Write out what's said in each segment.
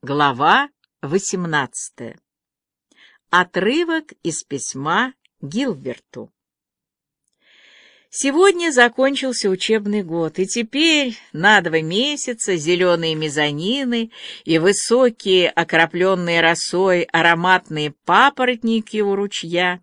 Глава 18. Отрывок из письма Гилберту. Сегодня закончился учебный год, и теперь на два месяца зеленые мезонины и высокие, окропленные росой ароматные папоротники у ручья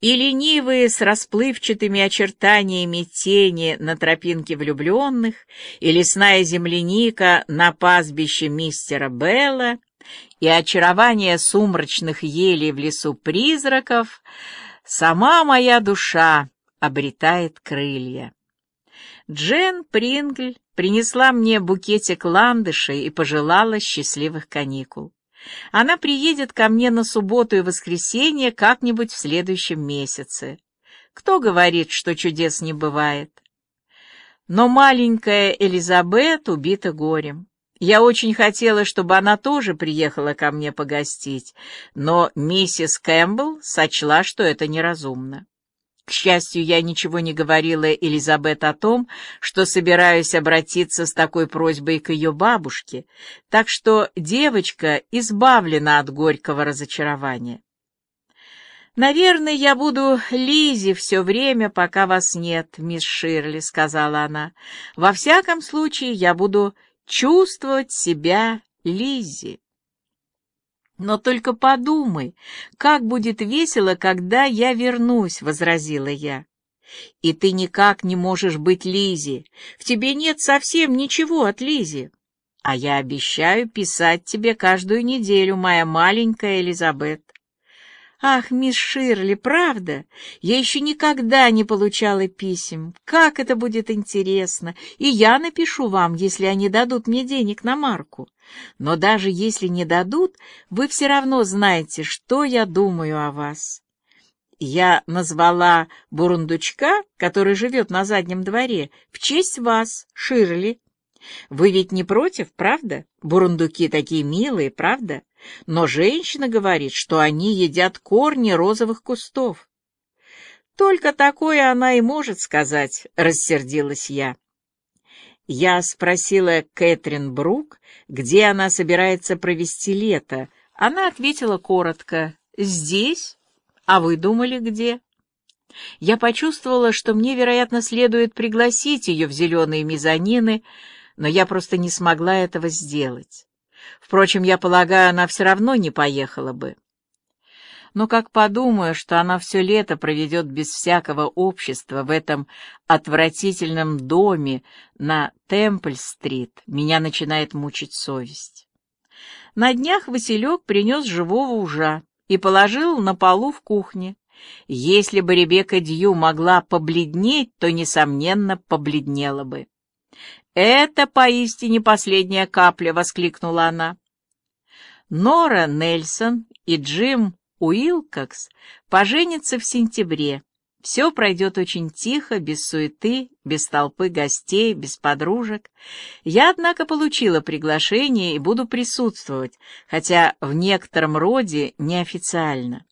и ленивые с расплывчатыми очертаниями тени на тропинке влюбленных, и лесная земляника на пастбище мистера Белла, и очарование сумрачных елей в лесу призраков, сама моя душа обретает крылья. Джен Прингль принесла мне букетик ландышей и пожелала счастливых каникул. Она приедет ко мне на субботу и воскресенье как-нибудь в следующем месяце. Кто говорит, что чудес не бывает? Но маленькая Элизабет убита горем. Я очень хотела, чтобы она тоже приехала ко мне погостить, но миссис Кэмпбелл сочла, что это неразумно. К счастью, я ничего не говорила Элизабет о том, что собираюсь обратиться с такой просьбой к ее бабушке, так что девочка избавлена от горького разочарования. «Наверное, я буду Лизи все время, пока вас нет, мисс Ширли», — сказала она. «Во всяком случае, я буду чувствовать себя Лизи». «Но только подумай, как будет весело, когда я вернусь», — возразила я. «И ты никак не можешь быть Лизи. В тебе нет совсем ничего от Лизи. А я обещаю писать тебе каждую неделю, моя маленькая Элизабет. «Ах, мисс Ширли, правда? Я еще никогда не получала писем. Как это будет интересно! И я напишу вам, если они дадут мне денег на марку. Но даже если не дадут, вы все равно знаете, что я думаю о вас». Я назвала бурундучка, который живет на заднем дворе, в честь вас, Ширли. Вы ведь не против, правда? Бурундуки такие милые, правда? Но женщина говорит, что они едят корни розовых кустов. Только такое она и может сказать, рассердилась я. Я спросила Кэтрин Брук, где она собирается провести лето. Она ответила коротко «Здесь? А вы думали, где?» Я почувствовала, что мне, вероятно, следует пригласить ее в зеленые мезонины, но я просто не смогла этого сделать. Впрочем, я полагаю, она все равно не поехала бы. Но как подумаю, что она все лето проведет без всякого общества в этом отвратительном доме на Темпль-стрит, меня начинает мучить совесть. На днях Василек принес живого ужа и положил на полу в кухне. Если бы Ребекка Дью могла побледнеть, то, несомненно, побледнела бы. «Это поистине последняя капля!» — воскликнула она. Нора Нельсон и Джим Уилкокс поженятся в сентябре. Все пройдет очень тихо, без суеты, без толпы гостей, без подружек. Я, однако, получила приглашение и буду присутствовать, хотя в некотором роде неофициально.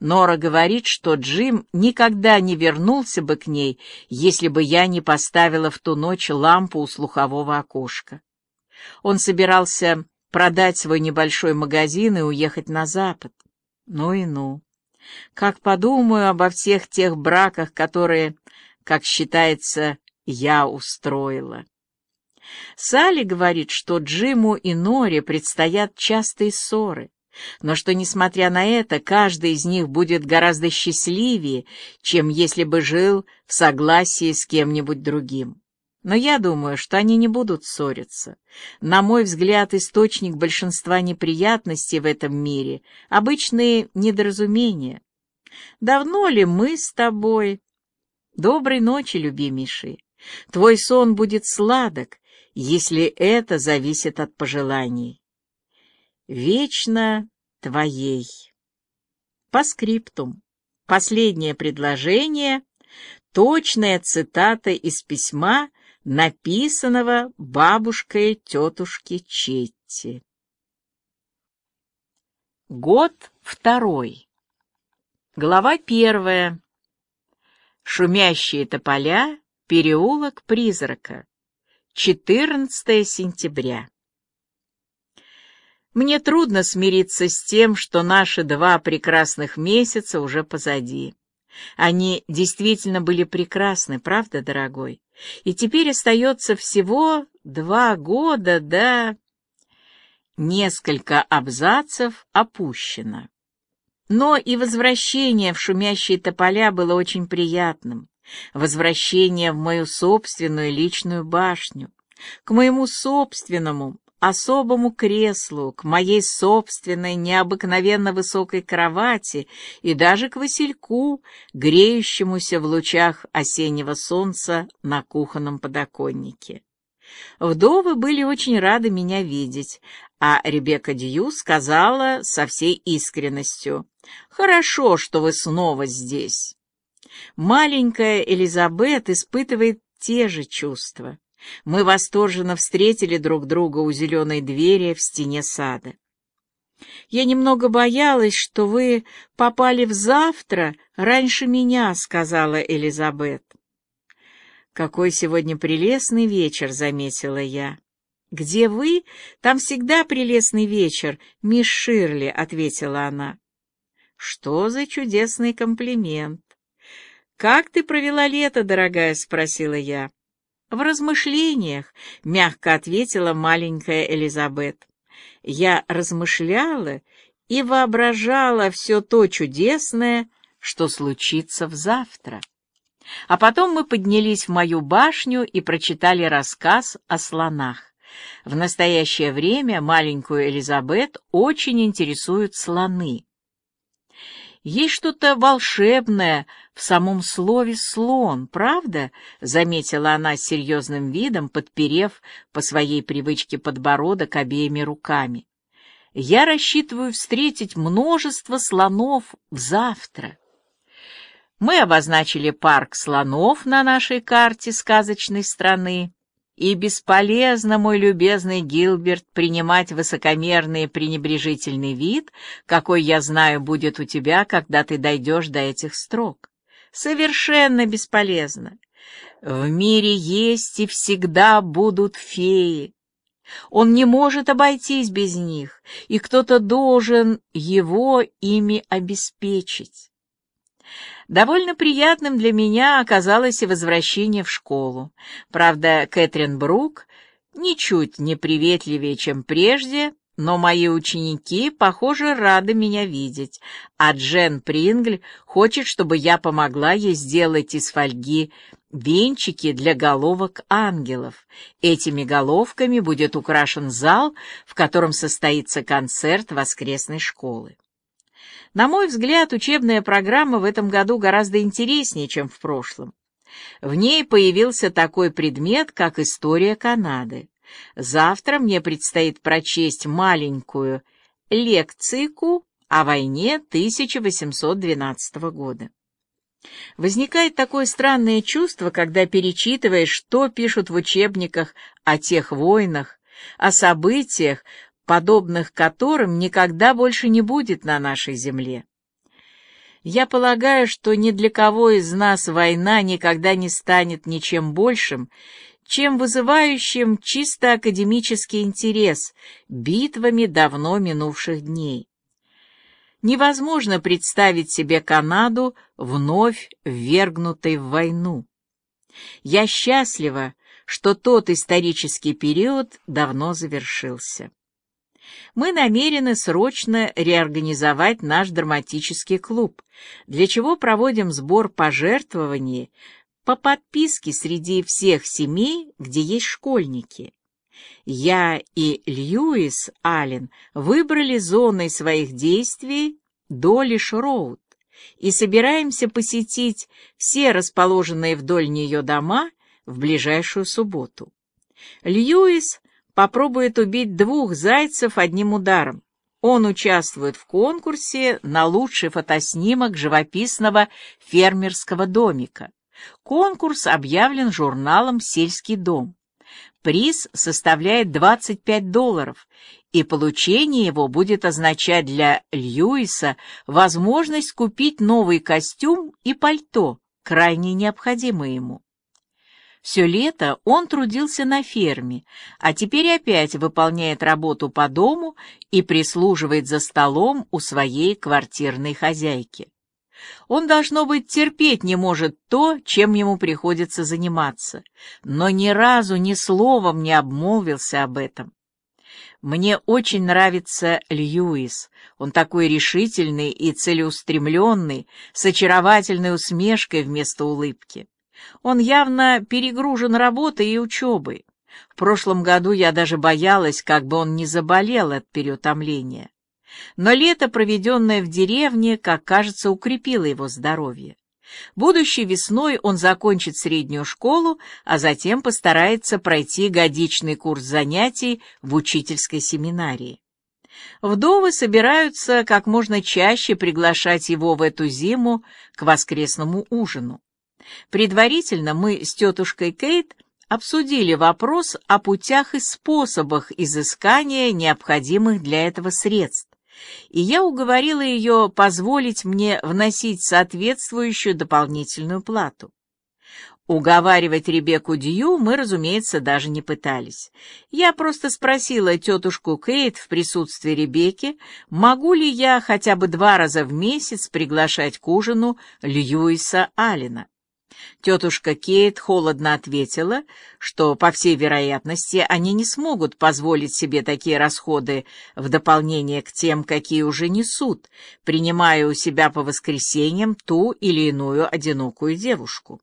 Нора говорит, что Джим никогда не вернулся бы к ней, если бы я не поставила в ту ночь лампу у слухового окошка. Он собирался продать свой небольшой магазин и уехать на запад. Ну и ну. Как подумаю обо всех тех браках, которые, как считается, я устроила. Салли говорит, что Джиму и Норе предстоят частые ссоры но что, несмотря на это, каждый из них будет гораздо счастливее, чем если бы жил в согласии с кем-нибудь другим. Но я думаю, что они не будут ссориться. На мой взгляд, источник большинства неприятностей в этом мире — обычные недоразумения. Давно ли мы с тобой? Доброй ночи, любимейший. Твой сон будет сладок, если это зависит от пожеланий вечно твоей. По скриптум. Последнее предложение — точная цитата из письма, написанного бабушкой тетушки Четти. Год второй. Глава первая. Шумящие тополя, переулок призрака. 14 сентября. Мне трудно смириться с тем, что наши два прекрасных месяца уже позади. Они действительно были прекрасны, правда, дорогой? И теперь остается всего два года до... Несколько абзацев опущено. Но и возвращение в шумящие тополя было очень приятным. Возвращение в мою собственную личную башню, к моему собственному, особому креслу, к моей собственной необыкновенно высокой кровати и даже к Васильку, греющемуся в лучах осеннего солнца на кухонном подоконнике. Вдовы были очень рады меня видеть, а Ребекка Дью сказала со всей искренностью, «Хорошо, что вы снова здесь». Маленькая Элизабет испытывает те же чувства. Мы восторженно встретили друг друга у зеленой двери в стене сада. «Я немного боялась, что вы попали в завтра раньше меня», — сказала Элизабет. «Какой сегодня прелестный вечер», — заметила я. «Где вы? Там всегда прелестный вечер, мисс Ширли», — ответила она. «Что за чудесный комплимент!» «Как ты провела лето, дорогая?» — спросила я. «В размышлениях», — мягко ответила маленькая Элизабет. «Я размышляла и воображала все то чудесное, что случится в завтра». А потом мы поднялись в мою башню и прочитали рассказ о слонах. В настоящее время маленькую Элизабет очень интересуют слоны. Есть что-то волшебное в самом слове «слон», правда?» — заметила она с серьезным видом, подперев по своей привычке подбородок обеими руками. «Я рассчитываю встретить множество слонов завтра». Мы обозначили парк слонов на нашей карте сказочной страны, и бесполезно, мой любезный Гилберт, принимать высокомерный и пренебрежительный вид, какой, я знаю, будет у тебя, когда ты дойдешь до этих строк. Совершенно бесполезно. В мире есть и всегда будут феи. Он не может обойтись без них, и кто-то должен его ими обеспечить. Довольно приятным для меня оказалось и возвращение в школу. Правда, Кэтрин Брук ничуть не приветливее, чем прежде, но мои ученики, похоже, рады меня видеть, а Джен Прингль хочет, чтобы я помогла ей сделать из фольги венчики для головок ангелов. Этими головками будет украшен зал, в котором состоится концерт воскресной школы. На мой взгляд, учебная программа в этом году гораздо интереснее, чем в прошлом. В ней появился такой предмет, как история Канады. Завтра мне предстоит прочесть маленькую лекцику о войне 1812 года. Возникает такое странное чувство, когда перечитываешь, что пишут в учебниках о тех войнах, о событиях, подобных которым никогда больше не будет на нашей земле. Я полагаю, что ни для кого из нас война никогда не станет ничем большим, чем вызывающим чисто академический интерес битвами давно минувших дней. Невозможно представить себе Канаду вновь ввергнутой в войну. Я счастлива, что тот исторический период давно завершился мы намерены срочно реорганизовать наш драматический клуб, для чего проводим сбор пожертвований по подписке среди всех семей, где есть школьники. Я и Льюис Аллен выбрали зоной своих действий Долиш-Роуд и собираемся посетить все расположенные вдоль нее дома в ближайшую субботу. Льюис попробует убить двух зайцев одним ударом. Он участвует в конкурсе на лучший фотоснимок живописного фермерского домика. Конкурс объявлен журналом «Сельский дом». Приз составляет 25 долларов, и получение его будет означать для Льюиса возможность купить новый костюм и пальто, крайне необходимые ему. Все лето он трудился на ферме, а теперь опять выполняет работу по дому и прислуживает за столом у своей квартирной хозяйки. Он, должно быть, терпеть не может то, чем ему приходится заниматься, но ни разу ни словом не обмолвился об этом. Мне очень нравится Льюис. Он такой решительный и целеустремленный, с очаровательной усмешкой вместо улыбки. Он явно перегружен работой и учебой. В прошлом году я даже боялась, как бы он не заболел от переутомления. Но лето, проведенное в деревне, как кажется, укрепило его здоровье. Будущей весной он закончит среднюю школу, а затем постарается пройти годичный курс занятий в учительской семинарии. Вдовы собираются как можно чаще приглашать его в эту зиму к воскресному ужину. Предварительно мы с тетушкой Кейт обсудили вопрос о путях и способах изыскания необходимых для этого средств, и я уговорила ее позволить мне вносить соответствующую дополнительную плату. Уговаривать Ребекку Дью мы, разумеется, даже не пытались. Я просто спросила тетушку Кейт в присутствии Ребекки, могу ли я хотя бы два раза в месяц приглашать к ужину Льюиса Аллена. Тетушка Кейт холодно ответила, что, по всей вероятности, они не смогут позволить себе такие расходы в дополнение к тем, какие уже несут, принимая у себя по воскресеньям ту или иную одинокую девушку.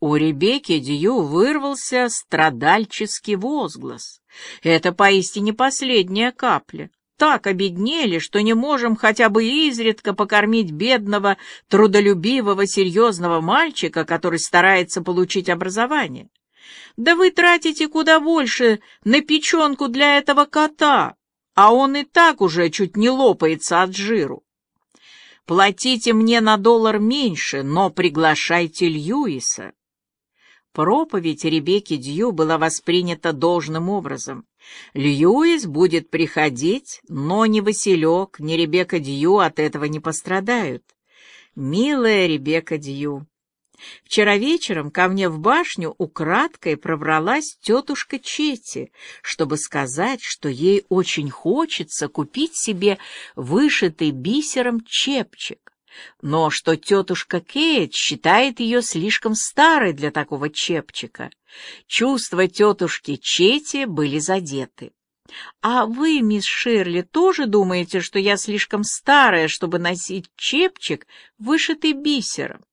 У Ребекки Дью вырвался страдальческий возглас. Это поистине последняя капля так обеднели, что не можем хотя бы изредка покормить бедного, трудолюбивого, серьезного мальчика, который старается получить образование. Да вы тратите куда больше на печенку для этого кота, а он и так уже чуть не лопается от жиру. Платите мне на доллар меньше, но приглашайте Льюиса. Проповедь Ребекки Дью была воспринята должным образом. Льюис будет приходить, но ни Василек, ни Ребекка Дью от этого не пострадают. Милая Ребекка Дью. Вчера вечером ко мне в башню украдкой пробралась тетушка Чети, чтобы сказать, что ей очень хочется купить себе вышитый бисером чепчик но что тетушка Кейт считает ее слишком старой для такого чепчика. Чувства тетушки Чети были задеты. «А вы, мисс Ширли, тоже думаете, что я слишком старая, чтобы носить чепчик, вышитый бисером?»